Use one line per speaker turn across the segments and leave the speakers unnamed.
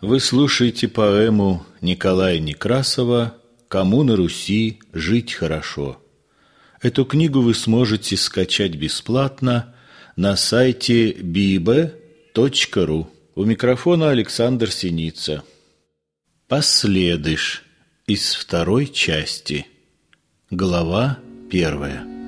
Вы слушаете поэму Николая Некрасова «Кому на Руси жить хорошо». Эту книгу вы сможете скачать бесплатно на сайте bibe.ru. У микрофона Александр Синица. Последыш из второй части. Глава первая.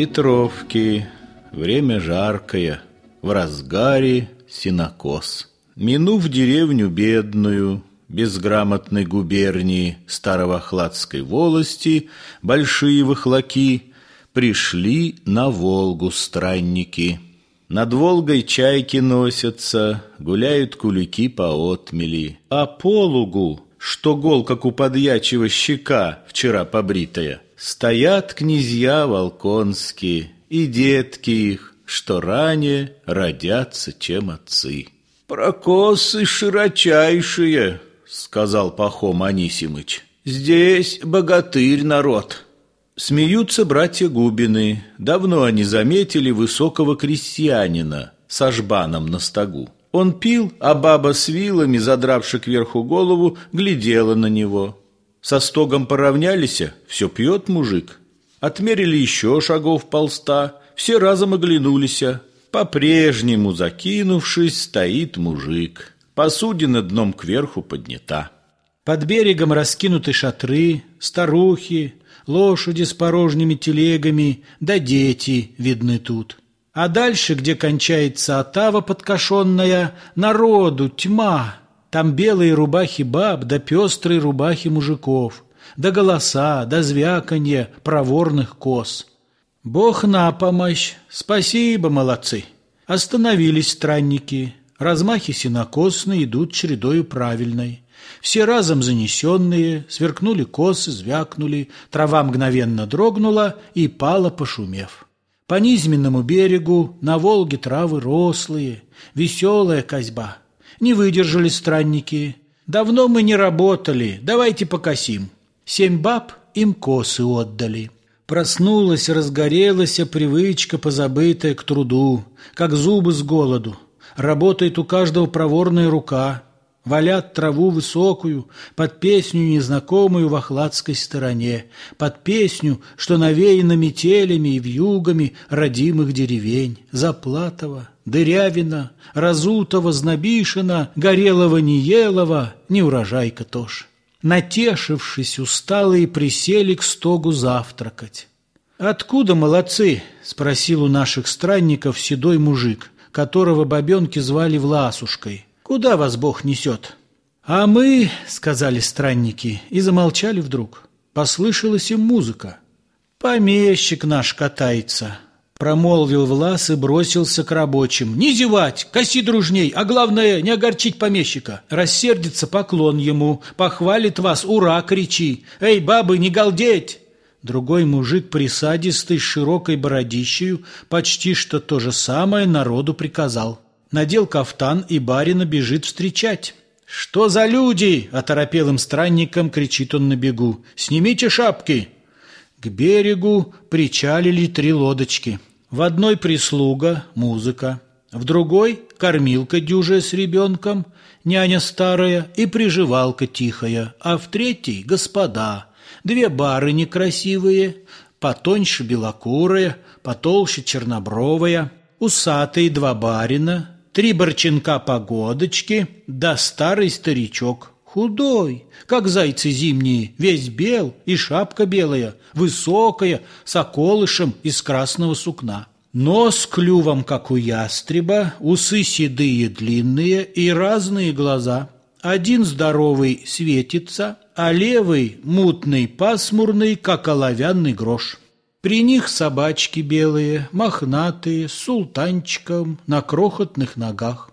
Петровки, время жаркое, в разгаре синокос. Минув деревню бедную, безграмотной губернии Старовохладской волости, большие выхлаки, пришли на Волгу странники. Над Волгой чайки носятся, гуляют кулики по отмели, а по лугу, что гол, как у подьячего щека, вчера побритая, Стоят князья волконские и детки их, Что ранее родятся, чем отцы.
«Прокосы широчайшие», — сказал Пахом Анисимыч. «Здесь богатырь народ».
Смеются братья Губины. Давно они заметили высокого крестьянина с ажбаном на стогу. Он пил, а баба с вилами, задравши кверху голову, глядела на него. Со стогом поравнялись, все пьет мужик. Отмерили еще шагов полста, все разом оглянулись. По-прежнему, закинувшись, стоит мужик. Посудина дном кверху поднята.
Под берегом раскинуты шатры, старухи, лошади с порожними телегами, да дети видны тут. А дальше, где кончается отава подкошенная, народу тьма, там белые рубахи баб, да пестрые рубахи мужиков, да голоса, да звяканье проворных коз. Бог на помощь, спасибо, молодцы. Остановились странники, размахи синокосные идут чередою правильной. Все разом занесенные, сверкнули косы, звякнули, трава мгновенно дрогнула и пала, пошумев. По низменному берегу на Волге травы рослые, веселая козьба — не выдержали странники. Давно мы не работали, давайте покосим. Семь баб им косы отдали. Проснулась, разгорелась привычка, позабытая к труду, как зубы с голоду. Работает у каждого проворная рука. Валят траву высокую, под песню незнакомую в охладской стороне, под песню, что навеяна метелями и вьюгами родимых деревень, Заплатова, Дырявина, Разутова, Знобишина, Горелого-Неелова, неурожайка тоже. Натешившись, усталые присели к стогу завтракать. «Откуда молодцы?» – спросил у наших странников седой мужик, которого бабенки звали Власушкой. «Куда вас Бог несет?» «А мы», — сказали странники, и замолчали вдруг. Послышалась им музыка. «Помещик наш катается», Промолвил Влас и бросился к рабочим. «Не зевать! Коси дружней! А главное, не огорчить помещика! Рассердится поклон ему, похвалит вас, ура, кричи! Эй, бабы, не галдеть!» Другой мужик присадистый, с широкой бородищею, почти что то же самое народу приказал. Надел кафтан, и барина бежит встречать. «Что за люди?» – оторопелым странником кричит он на бегу. «Снимите шапки!» К берегу причалили три лодочки – в одной прислуга, музыка, в другой кормилка дюжая с ребенком, няня старая и приживалка тихая, а в третьей господа, две барыни красивые, потоньше белокурая, потолще чернобровая, усатые два барина, три борченка-погодочки, да старый старичок, Худой, как зайцы зимние, весь бел, и шапка белая, высокая, с околышем из красного сукна. Нос клювом, как у ястреба, усы седые длинные и разные глаза. Один здоровый светится, а левый мутный, пасмурный, как оловянный грош. При них собачки белые, мохнатые, с султанчиком на крохотных ногах.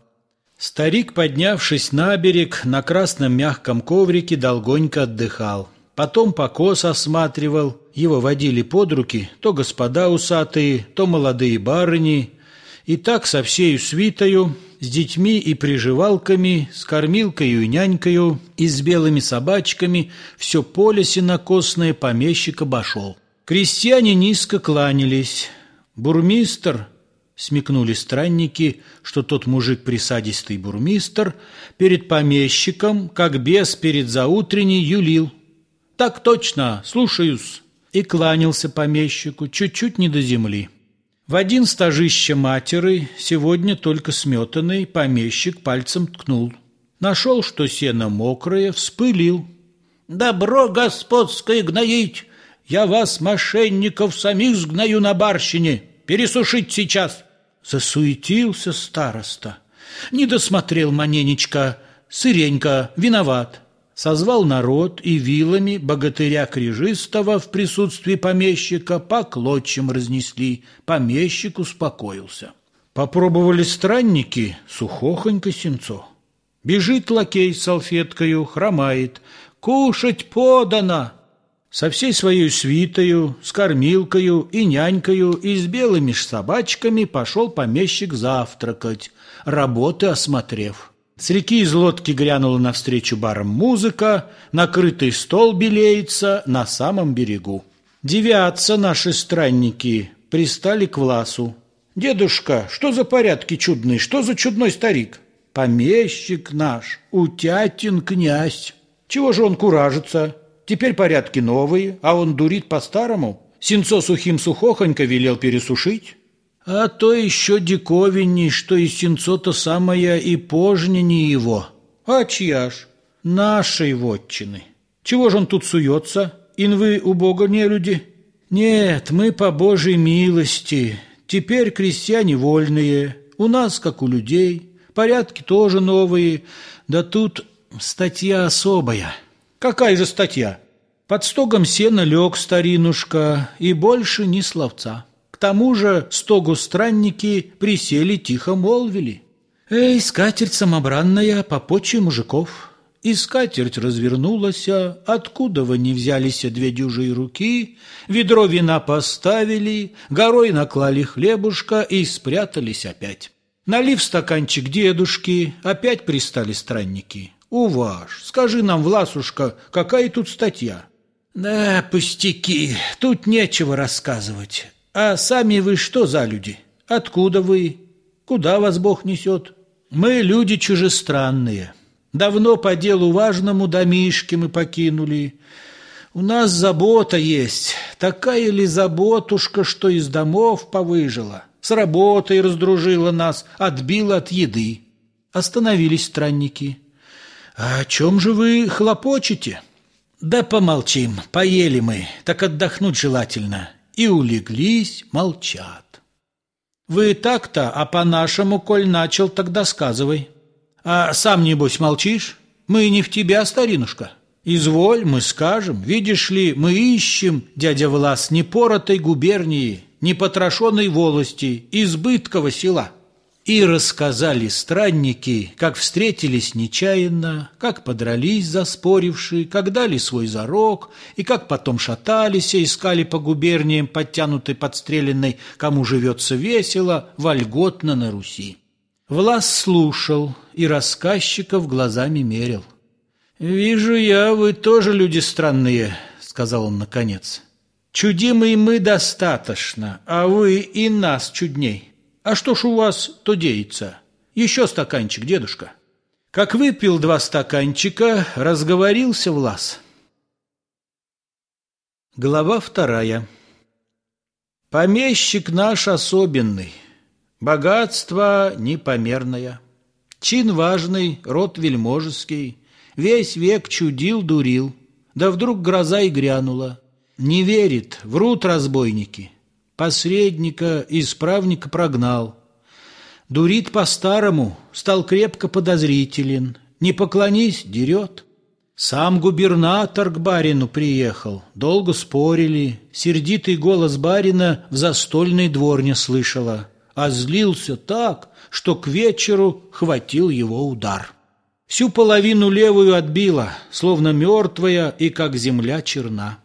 Старик, поднявшись на берег, на красном мягком коврике долгонько отдыхал. Потом покос осматривал, его водили под руки то господа усатые, то молодые барыни, и так со всею свитою, с детьми и приживалками, с кормилкою и нянькою, и с белыми собачками, все поле сенокосное помещик обошел. Крестьяне низко кланялись. Бурмистр, смекнули странники, что тот мужик присадистый бурмистр, перед помещиком, как бес перед заутренней, юлил. «Так точно, слушаюсь!» И кланялся помещику, чуть-чуть не до земли. В один стажище матеры, сегодня только сметанный, помещик пальцем ткнул. Нашел, что сено мокрое, вспылил. «Добро господское гноить! Я вас, мошенников, самих сгною на барщине! Пересушить сейчас!» Засуетился староста. Не досмотрел Маненечка, сыренько, виноват созвал народ и вилами богатыря Крижистого в присутствии помещика по клочьям разнесли. Помещик успокоился. Попробовали странники сухохонько сенцо. Бежит лакей с салфеткою, хромает. «Кушать подано!» Со всей своей свитою, с кормилкою и нянькою и с белыми ж собачками пошел помещик завтракать, работы осмотрев. С реки из лодки грянула навстречу барам музыка, накрытый стол белеется на самом берегу. Девятся наши странники, пристали к Власу. «Дедушка, что за порядки чудные, что за чудной старик?» «Помещик наш, утятин князь. Чего же он куражится? Теперь порядки новые, а он дурит по-старому. Сенцо сухим сухохонько велел пересушить». А то еще диковинней, что и сенцо-то самое и пожнени его. А чья ж? Нашей вотчины. Чего же он тут суется? Ин вы у Бога не люди? Нет, мы по Божьей милости. Теперь крестьяне вольные. У нас, как у людей. Порядки тоже новые. Да тут статья особая. Какая же статья? Под стогом сена лег старинушка, и больше ни словца. К тому же стогу странники присели тихо молвили. «Эй, скатерть самобранная, попочи мужиков!» И скатерть развернулась, откуда вы не взялись две дюжие руки, ведро вина поставили, горой наклали хлебушка и спрятались опять. Налив стаканчик дедушки, опять пристали странники. «Уваж, скажи нам, Власушка, какая тут статья?» «Да, пустяки, тут нечего рассказывать. А сами вы что за люди? Откуда вы? Куда вас Бог несет? Мы люди чужестранные. Давно по делу важному домишки мы покинули. У нас забота есть. Такая ли заботушка, что из домов повыжила? С работой раздружила нас, отбила от еды. Остановились странники. «А о чем же вы хлопочете?» «Да помолчим, поели мы, так отдохнуть желательно и улеглись, молчат. Вы так-то, а по-нашему, коль начал, тогда сказывай. А сам, небось, молчишь? Мы не в тебя, старинушка. Изволь, мы скажем. Видишь ли, мы ищем, дядя Влас, непоротой губернии, непотрошенной волости, избыткого села. И рассказали странники, как встретились нечаянно, как подрались заспорившие, как дали свой зарок, и как потом шатались и искали по губерниям подтянутой подстреленной, кому живется весело, вольготно на Руси. Влас слушал и рассказчиков глазами мерил. «Вижу я, вы тоже люди странные», — сказал он наконец. «Чудимые мы достаточно, а вы и нас чудней». А что ж у вас то деется? Еще стаканчик, дедушка. Как выпил два стаканчика, разговорился Влас. Глава вторая. Помещик наш особенный, богатство непомерное. Чин важный, род вельможеский, весь век чудил-дурил. Да вдруг гроза и грянула. Не верит, врут разбойники. Посредника и исправника прогнал. Дурит по-старому, стал крепко подозрителен. Не поклонись – дерет. Сам губернатор к барину приехал, долго спорили, сердитый голос барина в застольной дворне слышала, а злился так, что к вечеру хватил его удар. Всю половину левую отбила, словно мертвая и как земля черна.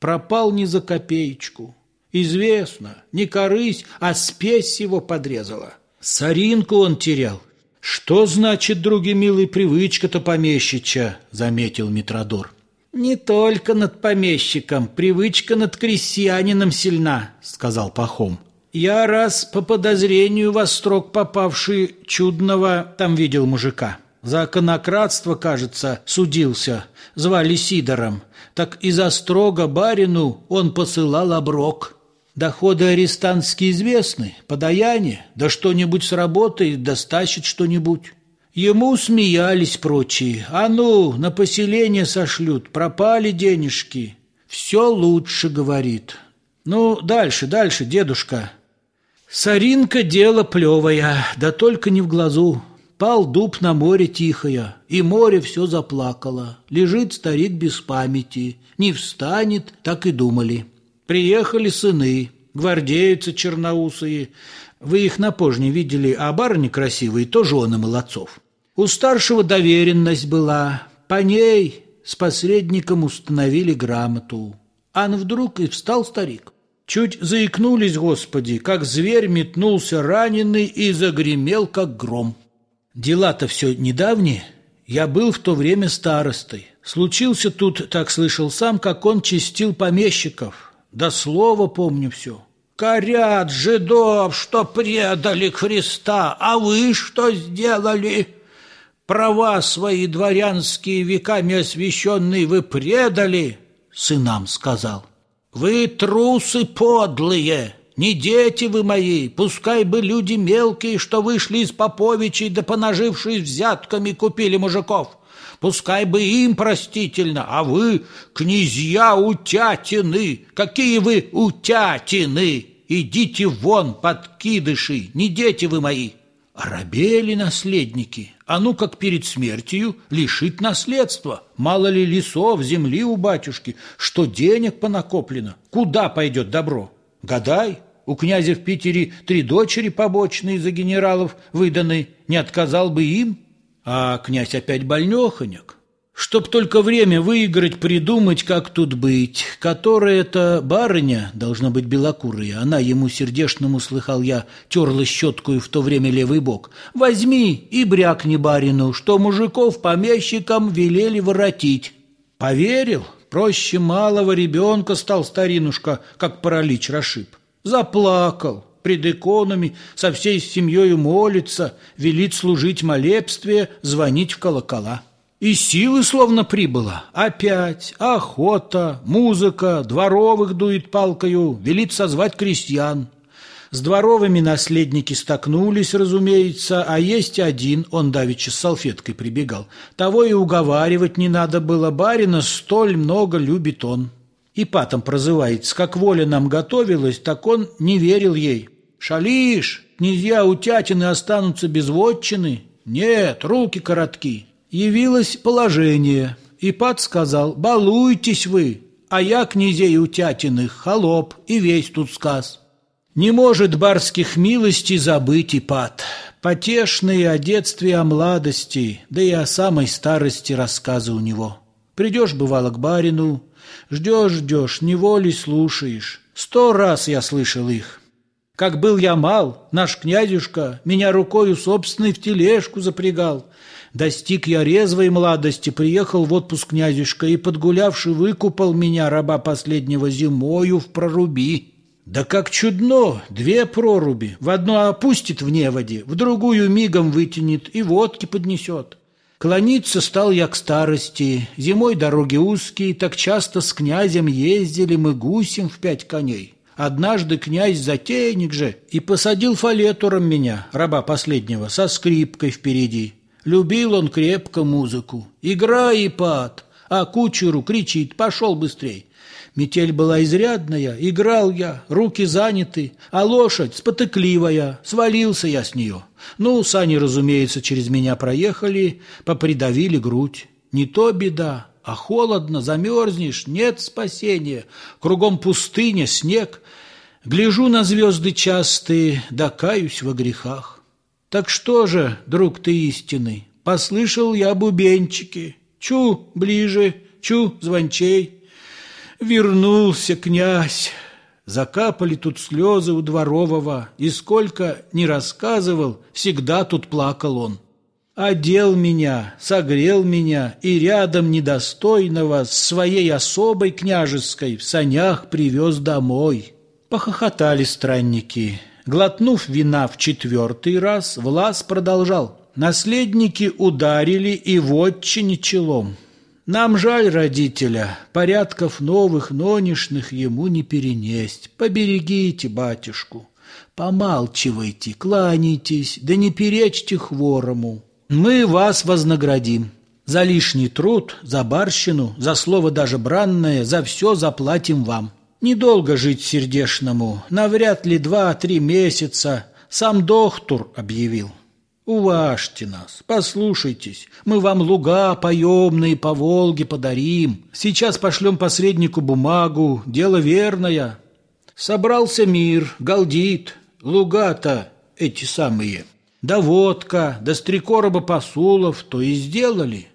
Пропал не за копеечку. Известно, не корысь, а спесь его подрезала. Соринку он терял, «Что значит, други милый, привычка-то помещича?» — заметил Митродор.
«Не только над помещиком, привычка над крестьянином сильна», — сказал Пахом. «Я раз по подозрению во строк попавший чудного там видел мужика. За конократство, кажется, судился, звали Сидором. Так и за строго барину он посылал оброк». Доходы арестантские известны, подаяние, да что-нибудь сработает, да стащит что-нибудь. Ему смеялись прочие. А ну, на поселение сошлют, пропали денежки. Все лучше, говорит. Ну, дальше, дальше, дедушка. Саринка дело плевое, да только не в глазу. Пал дуб на море тихое, и море все заплакало. Лежит старик без памяти, не встанет, так и думали. Приехали сыны, гвардейцы черноусые. Вы их на пожне видели, а барыни красивые, то жены молодцов. У старшего доверенность была, по ней с посредником установили грамоту. Ан вдруг и встал старик. Чуть заикнулись, Господи, как зверь метнулся раненый и загремел, как гром. Дела-то все недавние. Я был в то время старостой. Случился тут, так слышал сам, как он чистил помещиков. Да слово помню все. Корят жидов, что предали Христа, а вы что сделали? Права свои дворянские веками освященные вы предали, сынам сказал. Вы трусы подлые, не дети вы мои, пускай бы люди мелкие, что вышли из поповичей, да понажившись взятками, купили мужиков. Пускай бы им простительно, а вы, князья утятины, какие вы утятины! Идите вон, подкидыши, не дети вы мои!» Оробели наследники, а ну как перед смертью лишить наследства. Мало ли лесов, земли у батюшки, что денег понакоплено, куда пойдет добро? Гадай, у князя в Питере три дочери побочные за генералов выданы, не отказал бы им? А князь опять больнехонек. Чтоб только время выиграть, придумать, как тут быть. Которая это барыня, должна быть белокурая, она ему сердешному, слыхал я, терла щеткою в то время левый бок. Возьми и брякни барину, что мужиков помещикам велели воротить. Поверил? Проще малого ребенка стал старинушка, как паралич расшиб. Заплакал пред иконами, со всей семьей молится, велит служить молебствие, звонить в колокола. И силы словно прибыло. Опять охота, музыка, дворовых дует палкою, велит созвать крестьян. С дворовыми наследники столкнулись, разумеется, а есть один, он давеча с салфеткой прибегал. Того и уговаривать не надо было, барина столь много любит он. И патом прозывается, как воля нам готовилась, так он не верил ей. Шалишь, князья утятины останутся без вотчины? Нет, руки коротки. Явилось положение. И пад сказал, балуйтесь вы, а я князей утятиных, холоп, и весь тут сказ. Не может барских милостей забыть и пад. Потешные о детстве о младости, да и о самой старости рассказы у него. Придешь, бывало, к барину, ждешь-ждешь, неволей слушаешь. Сто раз я слышал их. Как был я мал, наш князюшка меня рукою собственной в тележку запрягал. Достиг я резвой молодости, приехал в отпуск князюшка и, подгулявший, выкупал меня, раба последнего, зимою в проруби. Да как чудно! Две проруби. В одну опустит в неводе, в другую мигом вытянет и водки поднесет. Клониться стал я к старости. Зимой дороги узкие, так часто с князем ездили мы гусем в пять коней. Однажды князь-затейник же и посадил фалетуром меня, раба последнего, со скрипкой впереди. Любил он крепко музыку. Играй, Ипат, а кучеру кричит, пошел быстрей. Метель была изрядная, играл я, руки заняты, а лошадь спотыкливая, свалился я с нее. Ну, сани, разумеется, через меня проехали, попридавили грудь. Не то беда, а холодно, замерзнешь, нет спасения. Кругом пустыня, снег. Гляжу на звезды частые, да каюсь во грехах. Так что же, друг ты истинный, послышал я бубенчики. Чу, ближе, чу, звончей. Вернулся князь. Закапали тут слезы у дворового, и сколько не рассказывал, всегда тут плакал он. Одел меня, согрел меня и рядом недостойного с своей особой княжеской в санях привез домой. Похохотали странники. Глотнув вина в четвертый раз, Влас продолжал. Наследники ударили и вотчине челом. Нам жаль родителя, порядков новых, нонешных ему не перенесть. Поберегите батюшку, помалчивайте, кланяйтесь, да не перечьте хворому. Мы вас вознаградим. За лишний труд, за барщину, за слово даже бранное, за все заплатим вам. Недолго жить сердешному, навряд ли два-три месяца, сам доктор объявил. Уважьте нас, послушайтесь, мы вам луга поемные по Волге подарим. Сейчас пошлем посреднику бумагу, дело верное. Собрался мир, галдит, луга-то эти самые. Да водка, да с три короба посулов то и сделали,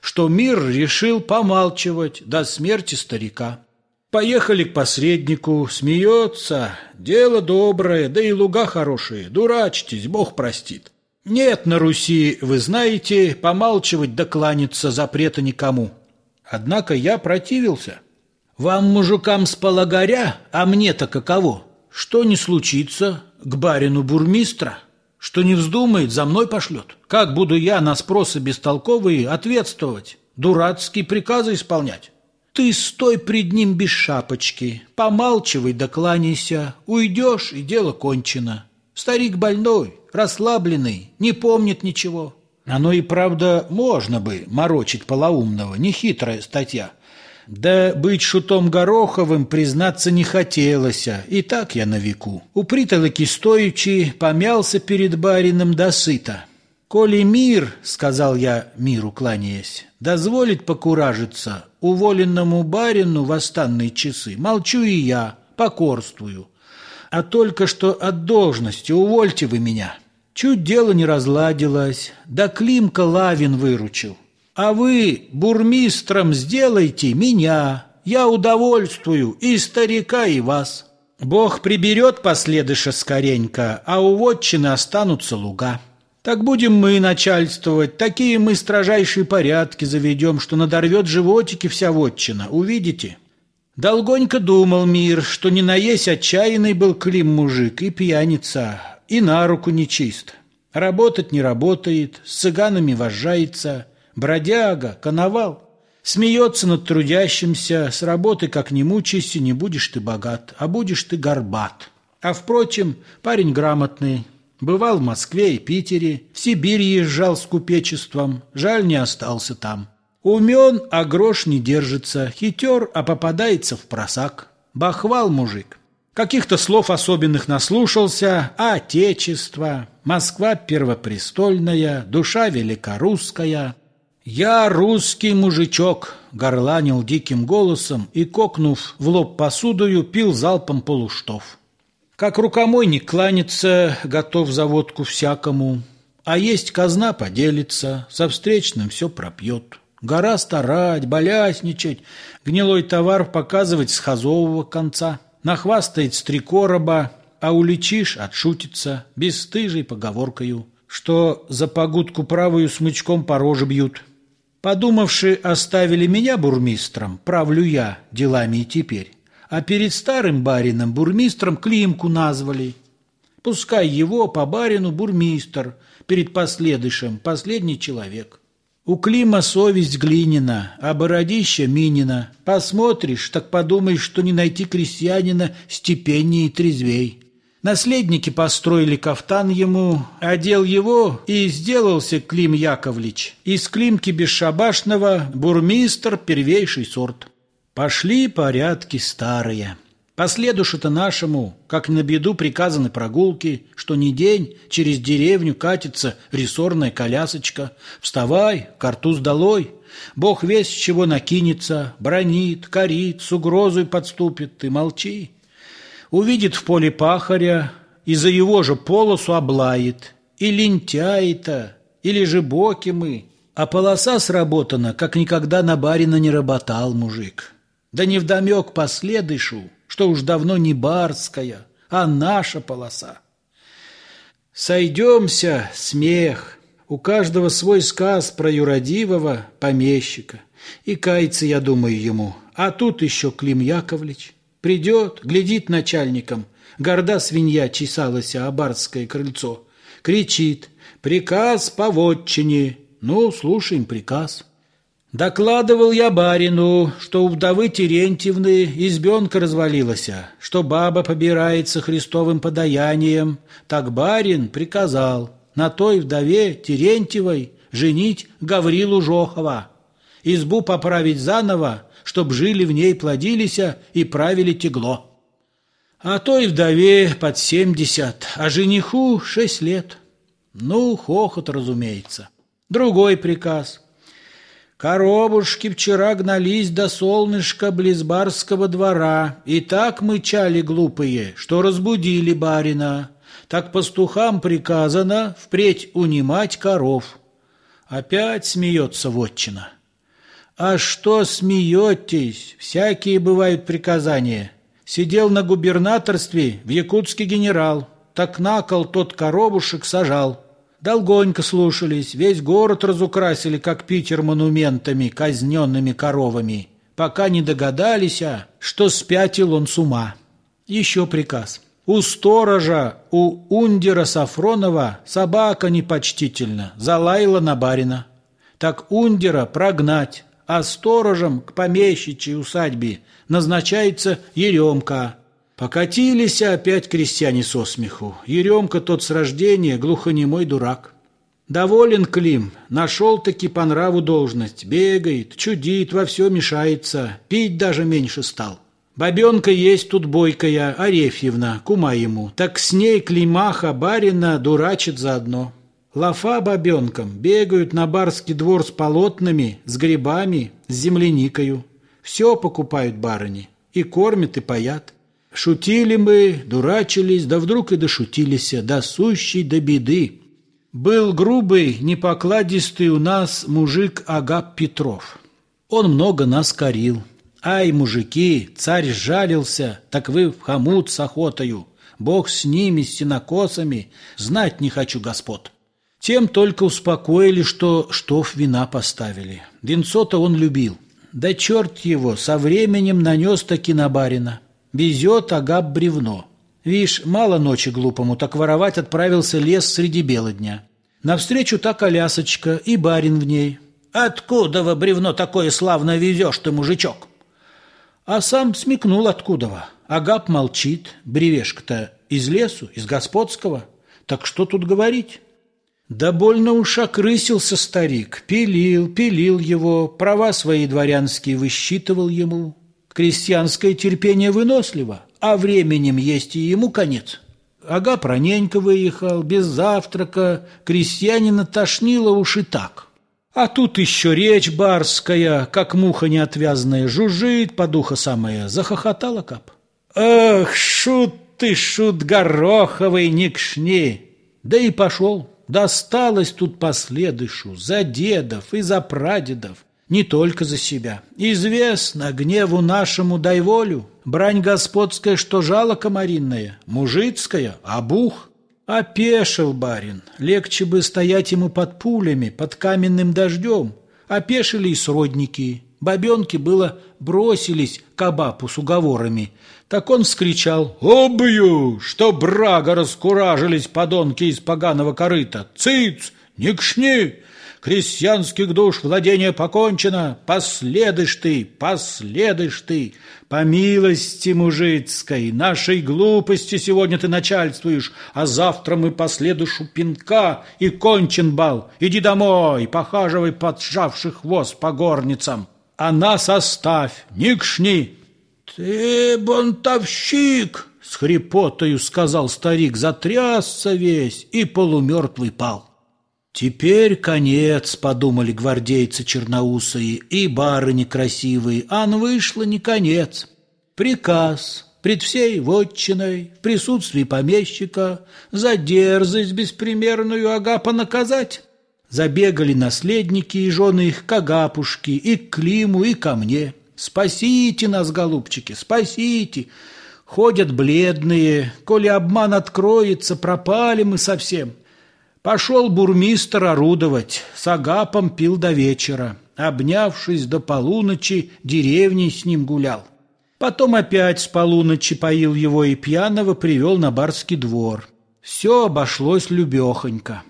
что мир решил помалчивать до смерти старика. Поехали к посреднику, смеется, дело доброе, да и луга хорошие, дурачьтесь, Бог простит. Нет на Руси, вы знаете, помалчивать да запрета никому. Однако я противился. Вам, мужикам, с полагаря, а мне-то каково? Что не случится к барину бурмистра? Что не вздумает, за мной пошлет. Как буду я на спросы бестолковые ответствовать? Дурацкие приказы исполнять? Ты стой пред ним без шапочки, помалчивай да уйдешь, и дело кончено. Старик больной, расслабленный, не помнит ничего. Оно и правда можно бы морочить полоумного, нехитрая статья. Да быть шутом Гороховым, признаться, не хотелось, и так я на веку. У притолоки стоячи помялся перед барином досыта. «Коли мир, — сказал я миру кланяясь, — дозволит покуражиться уволенному барину в останные часы, молчу и я, покорствую. А только что от должности увольте вы меня». Чуть дело не разладилось, да Климка Лавин выручил. А вы бурмистром сделайте меня, я удовольствую и старика, и вас. Бог приберет последыша скоренько, а у вотчины останутся луга. Так будем мы начальствовать, такие мы строжайшие порядки заведем, что надорвет животики вся вотчина, увидите?» Долгонько думал мир, что не наесть отчаянный был Клим мужик и пьяница, и на руку нечист. Работать не работает, с цыганами вожжается, бродяга, коновал. Смеется над трудящимся, с работы как не мучайся, не будешь ты богат, а будешь ты горбат. А впрочем, парень грамотный, бывал в Москве и Питере, в Сибирь езжал с купечеством, жаль не остался там. Умен, а грош не держится, хитер, а попадается в просак. Бахвал мужик. Каких-то слов особенных наслушался, отечество, Москва первопрестольная, душа великорусская. «Я русский мужичок», — горланил диким голосом и, кокнув в лоб посудою, пил залпом полуштов. Как рукомойник кланяться, готов за водку всякому, а есть казна поделится, со встречным все пропьет. Гора старать, болясничать, гнилой товар показывать с хазового конца — Нахвастает три короба, а уличишь, отшутится, бесстыжей поговоркою, что за погудку правую смычком по роже бьют. Подумавши, оставили меня бурмистром, правлю я делами и теперь, а перед старым барином бурмистром Климку назвали. Пускай его по барину бурмистр, перед последышем последний человек. У Клима совесть глинина, а бородища минина. Посмотришь, так подумаешь, что не найти крестьянина степеннее и трезвей. Наследники построили кафтан ему, одел его и сделался Клим Яковлевич. Из Климки бесшабашного бурмистр первейший сорт. Пошли порядки старые. Последушу-то нашему, как на беду приказаны прогулки, что не день через деревню катится рессорная колясочка. Вставай, картуз долой. Бог весь чего накинется, бронит, корит, с угрозой подступит, ты молчи. Увидит в поле пахаря, и за его же полосу облает. И лентяй-то, или же боки мы. А полоса сработана, как никогда на барина не работал мужик. Да не вдомек последышу, что уж давно не барская, а наша полоса. Сойдемся, смех, у каждого свой сказ про юродивого помещика. И кается, я думаю, ему, а тут еще Клим Яковлевич. Придет, глядит начальником, горда свинья чесалась о барское крыльцо, кричит «Приказ по вотчине!» Ну, слушаем приказ. Докладывал я барину, что у вдовы Терентьевны избенка развалилась, что баба побирается Христовым подаянием. Так барин приказал на той вдове Терентьевой женить Гаврилу Жохова, избу поправить заново, чтоб жили в ней, плодились и правили тегло. А той вдове под семьдесят, а жениху шесть лет. Ну, хохот, разумеется. Другой приказ – Коробушки вчера гнались до солнышка близ барского двора, и так мычали глупые, что разбудили барина. Так пастухам приказано впредь унимать коров. Опять смеется вотчина. А что смеетесь? Всякие бывают приказания. Сидел на губернаторстве в Якутске генерал, так на кол тот коробушек сажал. Долгонько слушались, весь город разукрасили, как Питер, монументами, казненными коровами, пока не догадались, а, что спятил он с ума. Еще приказ. У сторожа, у ундера Сафронова собака непочтительно, залаяла на барина. Так ундера прогнать, а сторожем к помещичьей усадьбе назначается Еремка – Покатились опять крестьяне со смеху. Еремка тот с рождения глухонемой дурак. Доволен Клим, нашел-таки по нраву должность. Бегает, чудит, во все мешается, пить даже меньше стал. Бабенка есть тут бойкая, Арефьевна, кума ему. Так с ней Климаха барина дурачит заодно. Лафа бабенкам бегают на барский двор с полотнами, с грибами, с земляникою. Все покупают барыни, и кормят, и паят. Шутили мы, дурачились, да вдруг и дошутились, до сущей до беды. Был грубый, непокладистый у нас мужик Агап Петров. Он много нас корил. Ай, мужики, царь жалился, так вы в хомут с охотою. Бог с ними, с синокосами, знать не хочу, господ. Тем только успокоили, что штоф вина поставили. Винцо-то он любил. Да черт его, со временем нанес таки на барина. Везет Агап бревно. Вишь, мало ночи глупому, так воровать отправился лес среди бела дня. Навстречу та колясочка и барин в ней. «Откуда во бревно такое славно везешь ты, мужичок?» А сам смекнул откуда-во. Агап молчит, бревешка-то из лесу, из господского. Так что тут говорить? Да больно уж окрысился старик, пилил, пилил его, права свои дворянские высчитывал ему. Крестьянское терпение выносливо, а временем есть и ему конец. Ага проненько выехал, без завтрака, крестьянина тошнило уж и так. А тут еще речь барская, как муха неотвязная, жужжит, подуха самая, захохотала кап. «Эх, шут ты, шут гороховый, не кшни!» Да и пошел. Досталось тут последышу за дедов и за прадедов не только за себя. Известно, гневу нашему дай волю, брань господская, что жало комаринное, мужицкая, а бух. Опешил барин, легче бы стоять ему под пулями, под каменным дождем. Опешили и сродники. Бабенки было бросились к Абапу с уговорами. Так он вскричал «Обью, что брага раскуражились подонки из поганого корыта! Цыц! Не кшни! крестьянских душ владение покончено, последыш ты, последыш ты, по милости мужицкой, нашей глупости сегодня ты начальствуешь, а завтра мы последуешь у пинка и кончен бал. Иди домой, похаживай поджавший хвост по горницам, а нас оставь, никшни. Ты бунтовщик! С хрипотою сказал старик, затрясся весь и полумертвый пал. Теперь конец, подумали гвардейцы черноусые и барыни красивые, ан вышло не конец. Приказ пред всей вотчиной в присутствии помещика за дерзость беспримерную Агапа наказать. Забегали наследники и жены их к Агапушке, и к Климу, и ко мне. Спасите нас, голубчики, спасите! Ходят бледные, коли обман откроется, пропали мы совсем. Пошел бурмистр орудовать, с Агапом пил до вечера. Обнявшись до полуночи, деревней с ним гулял. Потом опять с полуночи поил его и пьяного привел на барский двор. Все обошлось любехонько.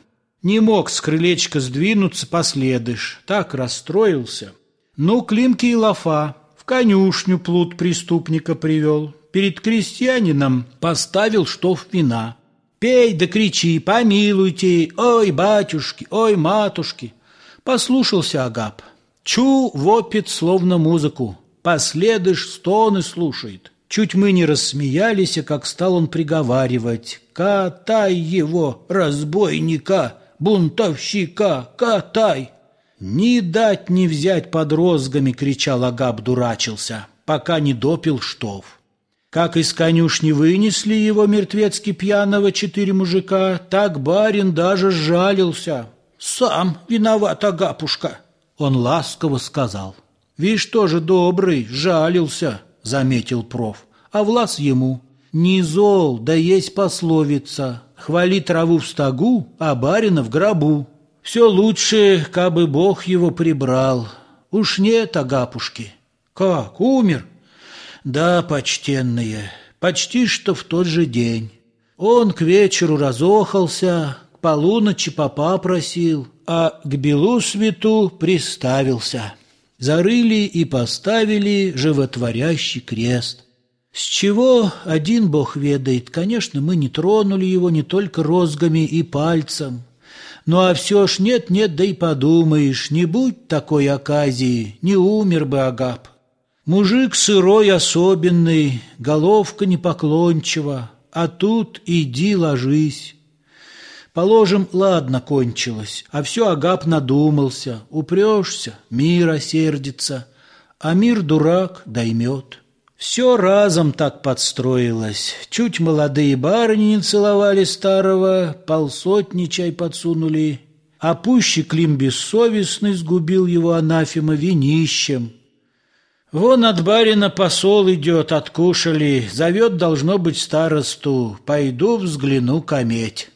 Не мог с крылечка сдвинуться последыш, так расстроился. Ну, Климки и Лафа в конюшню плут преступника привел. Перед крестьянином поставил штоф вина. Пей да кричи, помилуйте, ой, батюшки, ой, матушки. Послушался Агап. Чу вопит словно музыку. Последыш стоны слушает. Чуть мы не рассмеялись, как стал он приговаривать. «Катай его, разбойника, бунтовщика, катай!» «Ни дать, ни взять под розгами!» — кричал Агап, дурачился, пока не допил штоф. Как из конюшни вынесли его мертвецки пьяного четыре мужика, так барин даже сжалился. «Сам виноват, Агапушка!» — он ласково сказал. «Вишь, тоже добрый, жалился», — заметил проф. А Влас ему. «Не зол, да есть пословица. Хвали траву в стогу, а барина в гробу. Все лучше, кабы Бог его прибрал. Уж нет Агапушки». «Как, умер?» «Да, почтенные, почти что в тот же день. Он к вечеру разохался, к полуночи попа просил, а к белу свету приставился» зарыли и поставили животворящий крест. С чего один Бог ведает, конечно, мы не тронули его не только розгами и пальцем. Ну а все ж нет-нет, да и подумаешь, не будь такой оказии, не умер бы Агап. Мужик сырой особенный, головка непоклончива, а тут иди ложись. Положим, ладно, кончилось, а все Агап надумался, упрешься, мир осердится, а мир дурак доймет. Все разом так подстроилось. Чуть молодые барыни не целовали старого, полсотни чай подсунули, а пущий Клим бессовестный сгубил его анафема винищем. Вон от барина посол идет, откушали, зовет, должно быть, старосту. Пойду взгляну кометь.